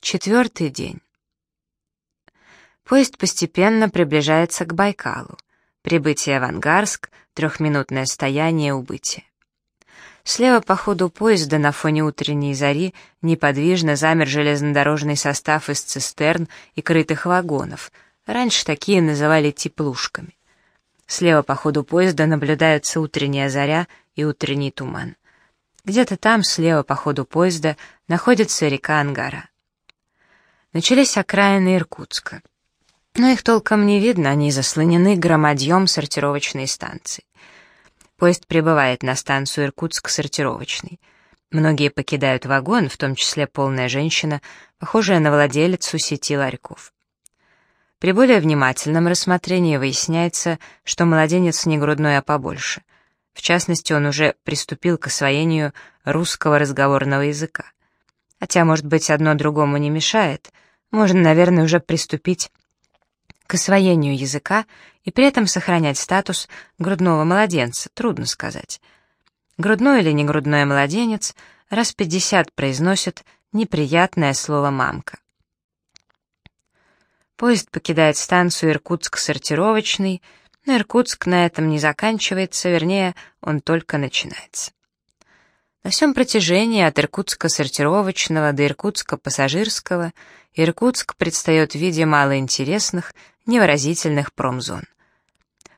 Четвертый день. Поезд постепенно приближается к Байкалу. Прибытие в Ангарск, трехминутное стояние убытия. Слева по ходу поезда на фоне утренней зари неподвижно замер железнодорожный состав из цистерн и крытых вагонов. Раньше такие называли теплушками. Слева по ходу поезда наблюдаются утренняя заря и утренний туман. Где-то там, слева по ходу поезда, находится река Ангара. Начались окраины Иркутска. Но их толком не видно, они заслонены громадьем сортировочной станции. Поезд прибывает на станцию Иркутск-сортировочный. Многие покидают вагон, в том числе полная женщина, похожая на владелицу сети ларьков. При более внимательном рассмотрении выясняется, что младенец не грудной, а побольше. В частности, он уже приступил к освоению русского разговорного языка. Хотя, может быть, одно другому не мешает, можно, наверное, уже приступить к освоению языка и при этом сохранять статус грудного младенца, трудно сказать. Грудной или не грудной младенец раз пятьдесят произносит неприятное слово «мамка». Поезд покидает станцию Иркутск-сортировочный, но Иркутск на этом не заканчивается, вернее, он только начинается. На всем протяжении от Иркутска сортировочного до Иркутска пассажирского Иркутск предстает в виде малоинтересных, невыразительных промзон.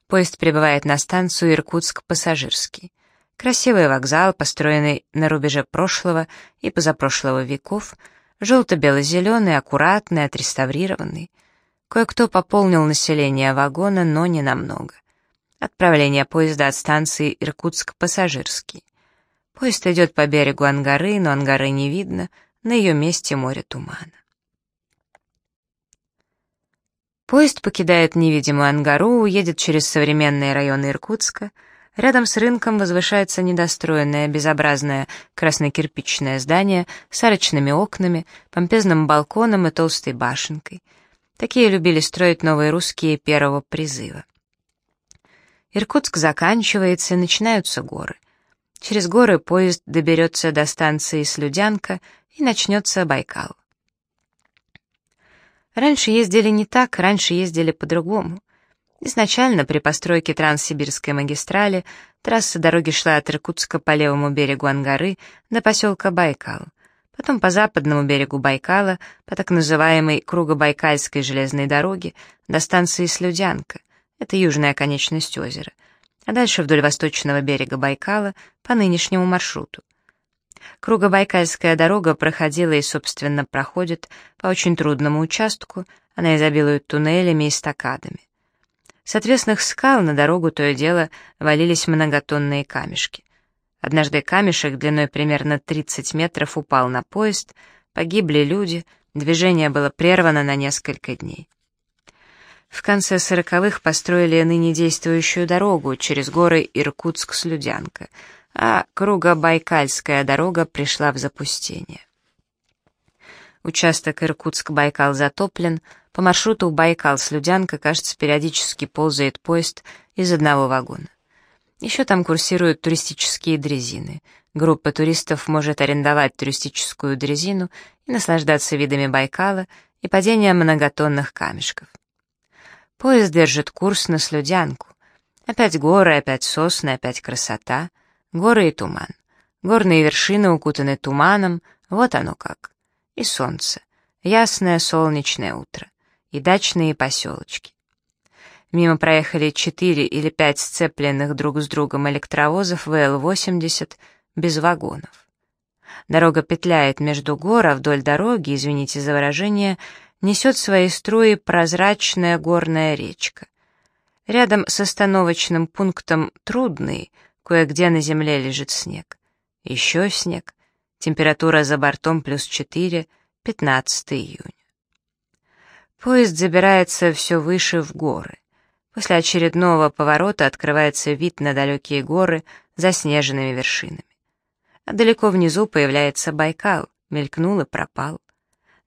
Поезд прибывает на станцию Иркутск-Пассажирский. Красивый вокзал, построенный на рубеже прошлого и позапрошлого веков, желто-бело-зеленый, аккуратный, отреставрированный. Кое-кто пополнил население вагона, но не намного. Отправление поезда от станции Иркутск-Пассажирский. Поезд идет по берегу Ангары, но Ангары не видно, на ее месте море тумана. Поезд покидает невидимую Ангару, уедет через современные районы Иркутска. Рядом с рынком возвышается недостроенное, безобразное краснокирпичное здание с арочными окнами, помпезным балконом и толстой башенкой. Такие любили строить новые русские первого призыва. Иркутск заканчивается, и начинаются горы — Через горы поезд доберется до станции Слюдянка и начнется Байкал. Раньше ездили не так, раньше ездили по-другому. Изначально при постройке Транссибирской магистрали трасса дороги шла от Иркутска по левому берегу Ангары до поселка Байкал, потом по западному берегу Байкала, по так называемой Кругобайкальской железной дороге до станции Слюдянка, это южная конечность озера — а дальше вдоль восточного берега Байкала по нынешнему маршруту. Кругобайкальская дорога проходила и, собственно, проходит по очень трудному участку, она изобилует туннелями и стакадами. С отвесных скал на дорогу то и дело валились многотонные камешки. Однажды камешек длиной примерно 30 метров упал на поезд, погибли люди, движение было прервано на несколько дней. В конце сороковых построили ныне действующую дорогу через горы Иркутск-Слюдянка, а Кругобайкальская дорога пришла в запустение. Участок Иркутск-Байкал затоплен, по маршруту Байкал-Слюдянка, кажется, периодически ползает поезд из одного вагона. Еще там курсируют туристические дрезины. Группа туристов может арендовать туристическую дрезину и наслаждаться видами Байкала и падением многотонных камешков. Поезд держит курс на Слюдянку. Опять горы, опять сосны, опять красота. Горы и туман. Горные вершины укутаны туманом, вот оно как. И солнце. Ясное солнечное утро. И дачные поселочки. Мимо проехали четыре или пять сцепленных друг с другом электровозов ВЛ-80 без вагонов. Дорога петляет между гор, а вдоль дороги, извините за выражение, несет свои струи прозрачная горная речка. Рядом с остановочным пунктом Трудный, кое-где на земле лежит снег. Еще снег. Температура за бортом плюс 4, 15 июня. Поезд забирается все выше в горы. После очередного поворота открывается вид на далекие горы за снежными вершинами. А далеко внизу появляется Байкал, мелькнул и пропал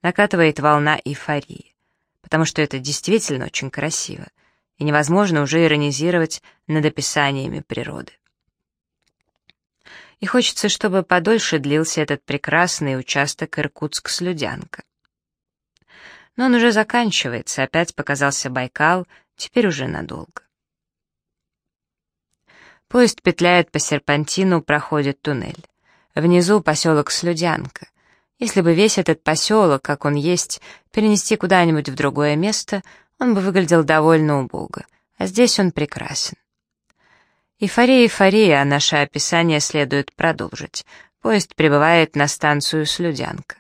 накатывает волна эйфории, потому что это действительно очень красиво, и невозможно уже иронизировать над описаниями природы. И хочется, чтобы подольше длился этот прекрасный участок Иркутск-Слюдянка. Но он уже заканчивается, опять показался Байкал, теперь уже надолго. Поезд петляет по серпантину, проходит туннель. Внизу поселок Слюдянка. Если бы весь этот поселок, как он есть, перенести куда-нибудь в другое место, он бы выглядел довольно убого, а здесь он прекрасен. Эйфория, эйфория, а наше описание следует продолжить. Поезд прибывает на станцию Слюдянка.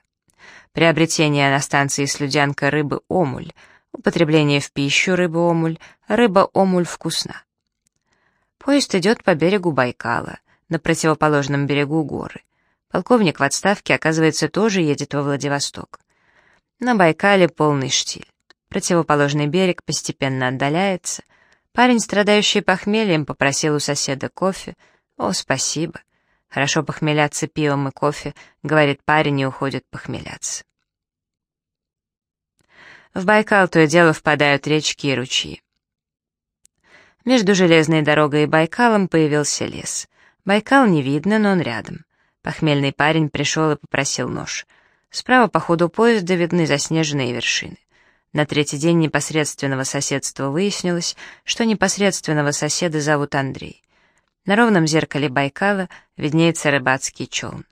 Приобретение на станции Слюдянка рыбы омуль, употребление в пищу рыбы омуль, рыба омуль вкусна. Поезд идет по берегу Байкала, на противоположном берегу горы. Полковник в отставке, оказывается, тоже едет во Владивосток. На Байкале полный штиль. Противоположный берег постепенно отдаляется. Парень, страдающий похмельем, попросил у соседа кофе. «О, спасибо. Хорошо похмеляться пивом и кофе», — говорит парень и уходит похмеляться. В Байкал то и дело впадают речки и ручьи. Между железной дорогой и Байкалом появился лес. Байкал не видно, но он рядом. Похмельный парень пришел и попросил нож. Справа по ходу поезда видны заснеженные вершины. На третий день непосредственного соседства выяснилось, что непосредственного соседа зовут Андрей. На ровном зеркале Байкала виднеется рыбацкий челн.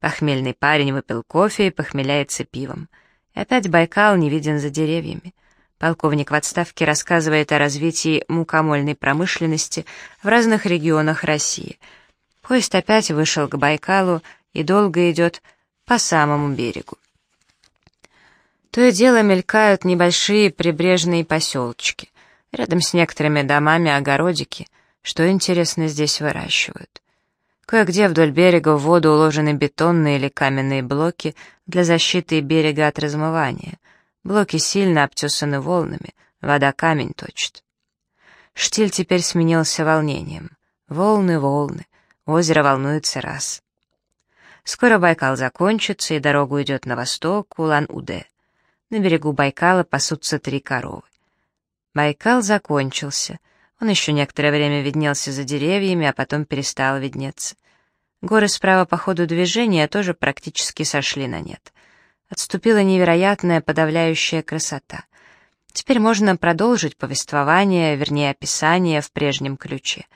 Похмельный парень выпил кофе и похмеляется пивом. И опять Байкал не виден за деревьями. Полковник в отставке рассказывает о развитии мукомольной промышленности в разных регионах России. Поезд опять вышел к Байкалу и долго идет по самому берегу. То и дело мелькают небольшие прибрежные поселочки. Рядом с некоторыми домами огородики. Что, интересно, здесь выращивают? Кое-где вдоль берега в воду уложены бетонные или каменные блоки для защиты берега от размывания — Блоки сильно обтесаны волнами, вода камень точит. Штиль теперь сменился волнением. Волны, волны, озеро волнуется раз. Скоро Байкал закончится, и дорога уйдет на восток, Улан-Удэ. На берегу Байкала пасутся три коровы. Байкал закончился. Он еще некоторое время виднелся за деревьями, а потом перестал виднеться. Горы справа по ходу движения тоже практически сошли на нет — Отступила невероятная подавляющая красота. Теперь можно продолжить повествование, вернее, описание в прежнем ключе.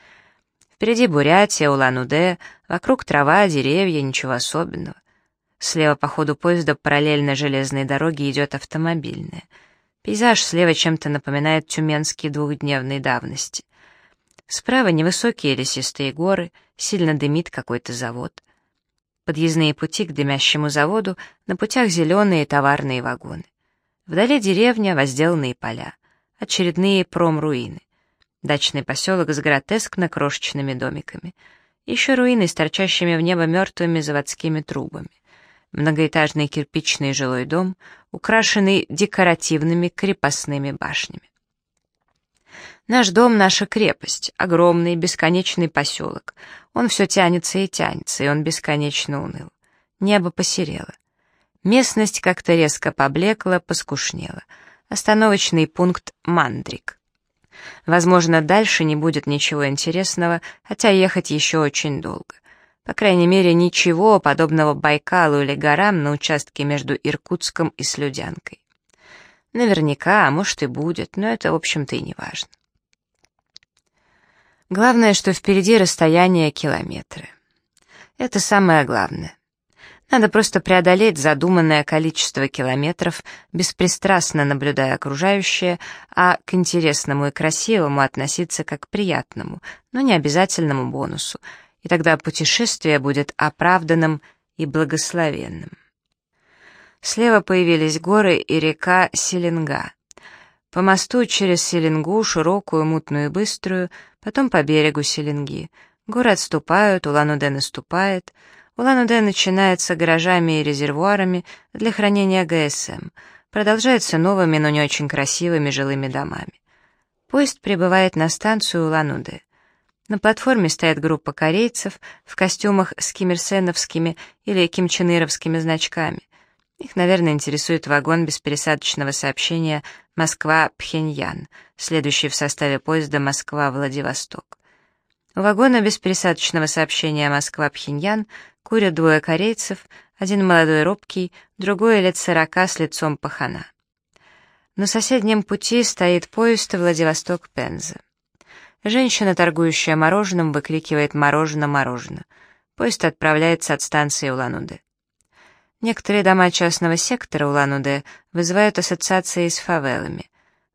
Впереди Бурятия, Улан-Удэ, вокруг трава, деревья, ничего особенного. Слева по ходу поезда параллельно железной дороге идет автомобильная. Пейзаж слева чем-то напоминает тюменские двухдневной давности. Справа невысокие лесистые горы, сильно дымит какой-то завод подъездные пути к дымящему заводу, на путях зеленые товарные вагоны. Вдали деревня, возделанные поля, очередные промруины. Дачный поселок с гротескно крошечными домиками. Еще руины с торчащими в небо мертвыми заводскими трубами. Многоэтажный кирпичный жилой дом, украшенный декоративными крепостными башнями. Наш дом — наша крепость, огромный бесконечный поселок. Он все тянется и тянется, и он бесконечно уныл. Небо посерело. Местность как-то резко поблекла, поскушнела. Остановочный пункт Мандрик. Возможно, дальше не будет ничего интересного, хотя ехать еще очень долго. По крайней мере, ничего подобного Байкалу или горам на участке между Иркутском и Слюдянкой. Наверняка, а может и будет, но это, в общем-то, и не важно. Главное, что впереди расстояние километры. Это самое главное. Надо просто преодолеть задуманное количество километров, беспристрастно наблюдая окружающее, а к интересному и красивому относиться как к приятному, но не обязательному бонусу, и тогда путешествие будет оправданным и благословенным. Слева появились горы и река Селенга. По мосту через Селенгу, широкую, мутную и быструю, потом по берегу Селенги. Горы отступают, Улан-Удэ наступает. Улан-Удэ начинается гаражами и резервуарами для хранения ГСМ. Продолжается новыми, но не очень красивыми жилыми домами. Поезд прибывает на станцию Улан-Удэ. На платформе стоит группа корейцев в костюмах с кимирсеновскими или кимченыровскими значками. Их, наверное, интересует вагон беспересадочного сообщения Москва-Пхеньян, следующий в составе поезда Москва-Владивосток. Вагона беспересадочного сообщения Москва-Пхеньян курят двое корейцев, один молодой робкий, другой лет сорока с лицом пахана. На соседнем пути стоит поезд Владивосток-Пенза. Женщина, торгующая мороженым, выкрикивает «мороженое, мороженое». Поезд отправляется от станции Улан-Удэ. Некоторые дома частного сектора Улан-Удэ вызывают ассоциации с фавелами.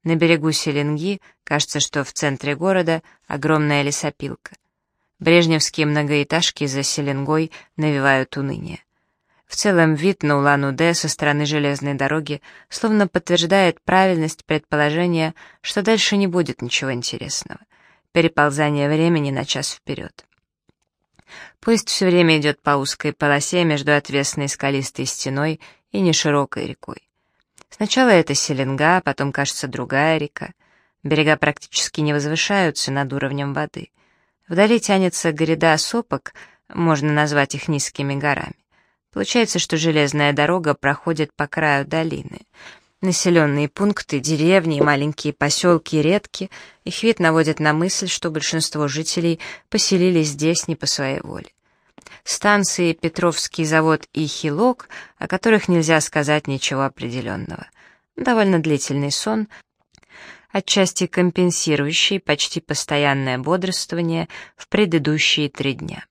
На берегу Селенги, кажется, что в центре города, огромная лесопилка. Брежневские многоэтажки за Селенгой навевают уныние. В целом вид на Улан-Удэ со стороны железной дороги словно подтверждает правильность предположения, что дальше не будет ничего интересного. Переползание времени на час вперед. Поезд все время идет по узкой полосе между отвесной скалистой стеной и неширокой рекой. Сначала это Селенга, потом, кажется, другая река. Берега практически не возвышаются над уровнем воды. Вдали тянется гряда сопок, можно назвать их низкими горами. Получается, что железная дорога проходит по краю долины. Населенные пункты, деревни маленькие поселки редки, их вид наводит на мысль, что большинство жителей поселились здесь не по своей воле. Станции Петровский завод и Хилок, о которых нельзя сказать ничего определенного. Довольно длительный сон, отчасти компенсирующий почти постоянное бодрствование в предыдущие три дня.